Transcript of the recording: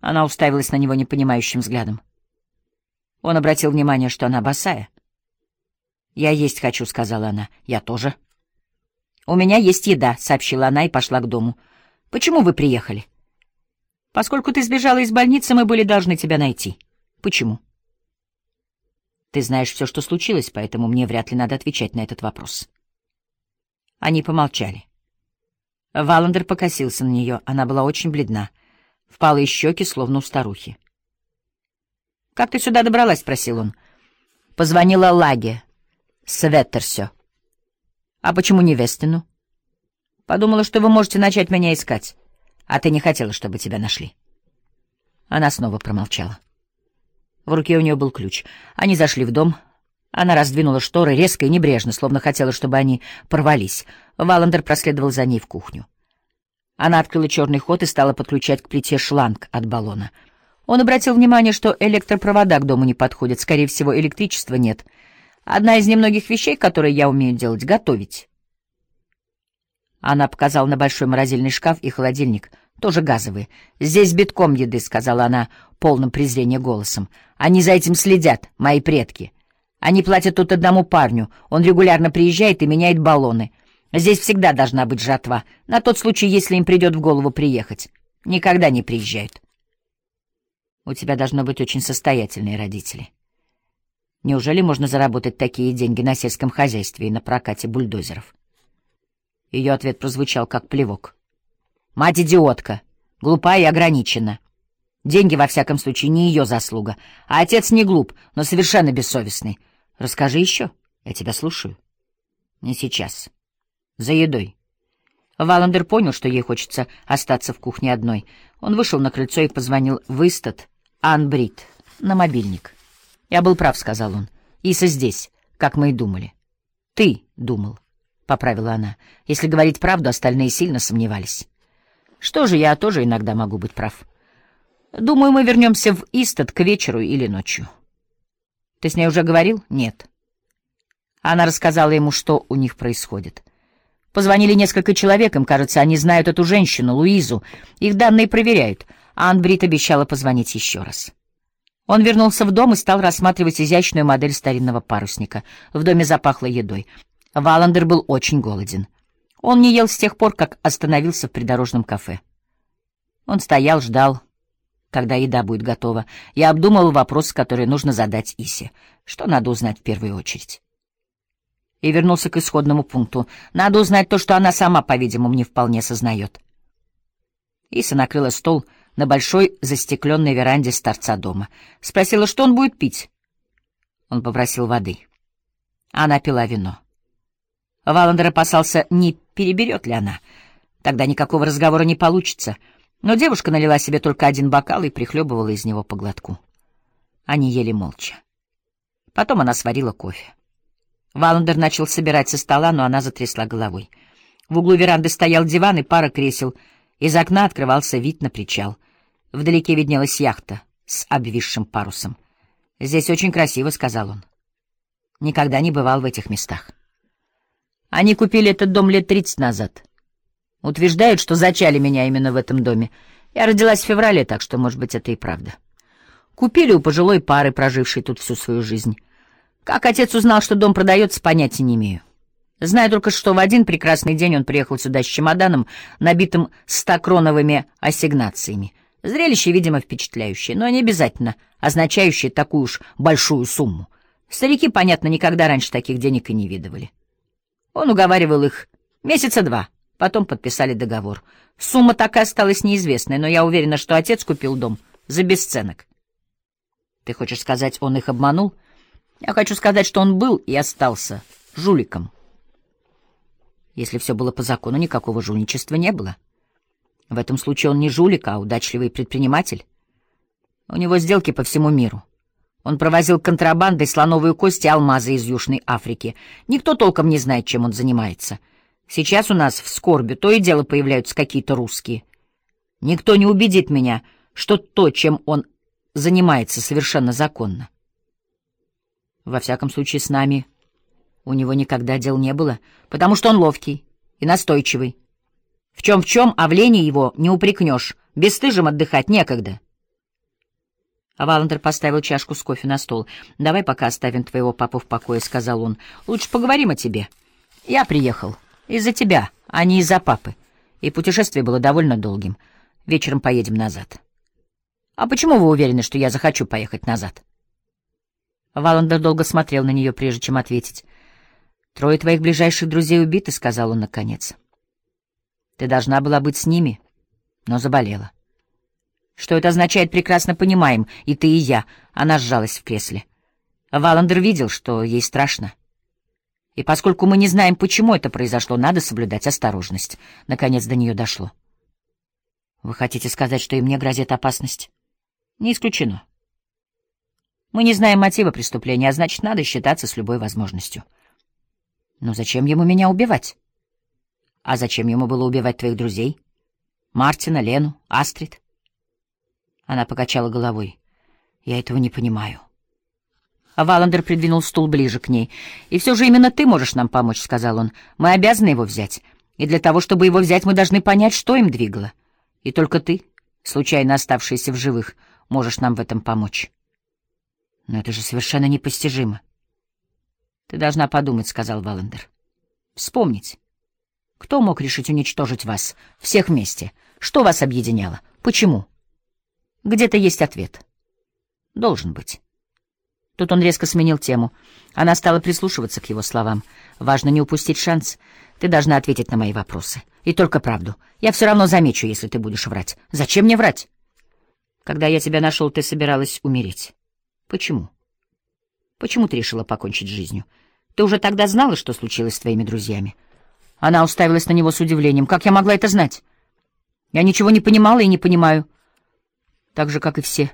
Она уставилась на него непонимающим взглядом. Он обратил внимание, что она босая. «Я есть хочу», — сказала она. «Я тоже». «У меня есть еда», — сообщила она и пошла к дому. «Почему вы приехали?» «Поскольку ты сбежала из больницы, мы были должны тебя найти». «Почему?» «Ты знаешь все, что случилось, поэтому мне вряд ли надо отвечать на этот вопрос». Они помолчали. Валандер покосился на нее. Она была очень бледна. Впалые щеки, словно у старухи. «Как ты сюда добралась?» — спросил он. Позвонила Лаге. Светтерсё. «А почему не Вестину?» «Подумала, что вы можете начать меня искать. А ты не хотела, чтобы тебя нашли». Она снова промолчала. В руке у нее был ключ. Они зашли в дом. Она раздвинула шторы резко и небрежно, словно хотела, чтобы они порвались. Валандер проследовал за ней в кухню. Она открыла черный ход и стала подключать к плите шланг от баллона. Он обратил внимание, что электропровода к дому не подходят, скорее всего, электричества нет. Одна из немногих вещей, которые я умею делать — готовить. Она показала на большой морозильный шкаф и холодильник, тоже газовые. «Здесь битком еды», — сказала она полным презрения голосом. «Они за этим следят, мои предки. Они платят тут одному парню, он регулярно приезжает и меняет баллоны». Здесь всегда должна быть жатва, на тот случай, если им придет в голову приехать. Никогда не приезжают. У тебя должно быть очень состоятельные родители. Неужели можно заработать такие деньги на сельском хозяйстве и на прокате бульдозеров? Ее ответ прозвучал как плевок. Мать идиотка, глупая и ограничена. Деньги, во всяком случае, не ее заслуга. А отец не глуп, но совершенно бессовестный. Расскажи еще, я тебя слушаю. Не сейчас. За едой. Валандер понял, что ей хочется остаться в кухне одной. Он вышел на крыльцо и позвонил в Истат, Анбрид, на мобильник. «Я был прав», — сказал он. «Иса здесь, как мы и думали». «Ты думал», — поправила она. «Если говорить правду, остальные сильно сомневались». «Что же, я тоже иногда могу быть прав. Думаю, мы вернемся в Истат к вечеру или ночью». «Ты с ней уже говорил?» «Нет». Она рассказала ему, что у них происходит. Позвонили несколько человек, им кажется, они знают эту женщину, Луизу. Их данные проверяют. А Анбрид обещала позвонить еще раз. Он вернулся в дом и стал рассматривать изящную модель старинного парусника. В доме запахло едой. Валандер был очень голоден. Он не ел с тех пор, как остановился в придорожном кафе. Он стоял, ждал, когда еда будет готова, и обдумывал вопрос, который нужно задать Исе. Что надо узнать в первую очередь? И вернулся к исходному пункту. Надо узнать то, что она сама, по-видимому, не вполне сознает. Иса накрыла стол на большой застекленной веранде с торца дома. Спросила, что он будет пить. Он попросил воды. Она пила вино. Валандер опасался, не переберет ли она. Тогда никакого разговора не получится. Но девушка налила себе только один бокал и прихлебывала из него по глотку. Они ели молча. Потом она сварила кофе. Валандер начал собирать со стола, но она затрясла головой. В углу веранды стоял диван и пара кресел. Из окна открывался вид на причал. Вдалеке виднелась яхта с обвисшим парусом. «Здесь очень красиво», — сказал он. Никогда не бывал в этих местах. Они купили этот дом лет тридцать назад. Утверждают, что зачали меня именно в этом доме. Я родилась в феврале, так что, может быть, это и правда. Купили у пожилой пары, прожившей тут всю свою жизнь. Как отец узнал, что дом продается, понятия не имею. Знаю только, что в один прекрасный день он приехал сюда с чемоданом, набитым стокроновыми ассигнациями. Зрелище, видимо, впечатляющее, но не обязательно означающее такую уж большую сумму. Старики, понятно, никогда раньше таких денег и не видывали. Он уговаривал их месяца два, потом подписали договор. Сумма так и осталась неизвестной, но я уверена, что отец купил дом за бесценок. Ты хочешь сказать, он их обманул? — я хочу сказать, что он был и остался жуликом. Если все было по закону, никакого жульничества не было. В этом случае он не жулик, а удачливый предприниматель. У него сделки по всему миру. Он провозил контрабандой слоновую кость и алмазы из Южной Африки. Никто толком не знает, чем он занимается. Сейчас у нас в скорби то и дело появляются какие-то русские. Никто не убедит меня, что то, чем он занимается, совершенно законно. Во всяком случае, с нами у него никогда дел не было, потому что он ловкий и настойчивый. В чем-в чем, а в лени его не упрекнешь, бесстыжим отдыхать некогда. А Валандер поставил чашку с кофе на стол. «Давай пока оставим твоего папу в покое», — сказал он. «Лучше поговорим о тебе. Я приехал. Из-за тебя, а не из-за папы. И путешествие было довольно долгим. Вечером поедем назад». «А почему вы уверены, что я захочу поехать назад?» Валандер долго смотрел на нее, прежде чем ответить. «Трое твоих ближайших друзей убиты», — сказал он наконец. «Ты должна была быть с ними, но заболела». Что это означает, прекрасно понимаем, и ты, и я. Она сжалась в кресле. Валандер видел, что ей страшно. И поскольку мы не знаем, почему это произошло, надо соблюдать осторожность. Наконец до нее дошло. Вы хотите сказать, что и мне грозит опасность? Не исключено. Мы не знаем мотива преступления, а значит, надо считаться с любой возможностью. Но зачем ему меня убивать? А зачем ему было убивать твоих друзей? Мартина, Лену, Астрид? Она покачала головой. Я этого не понимаю. А Валандер придвинул стул ближе к ней. «И все же именно ты можешь нам помочь», — сказал он. «Мы обязаны его взять. И для того, чтобы его взять, мы должны понять, что им двигало. И только ты, случайно оставшийся в живых, можешь нам в этом помочь». «Но это же совершенно непостижимо». «Ты должна подумать», — сказал Валандер. «Вспомнить. Кто мог решить уничтожить вас? Всех вместе. Что вас объединяло? Почему?» Где-то есть ответ. Должен быть. Тут он резко сменил тему. Она стала прислушиваться к его словам. Важно не упустить шанс. Ты должна ответить на мои вопросы. И только правду. Я все равно замечу, если ты будешь врать. Зачем мне врать? Когда я тебя нашел, ты собиралась умереть. Почему? Почему ты решила покончить с жизнью? Ты уже тогда знала, что случилось с твоими друзьями? Она уставилась на него с удивлением. Как я могла это знать? Я ничего не понимала и не понимаю так же, как и все.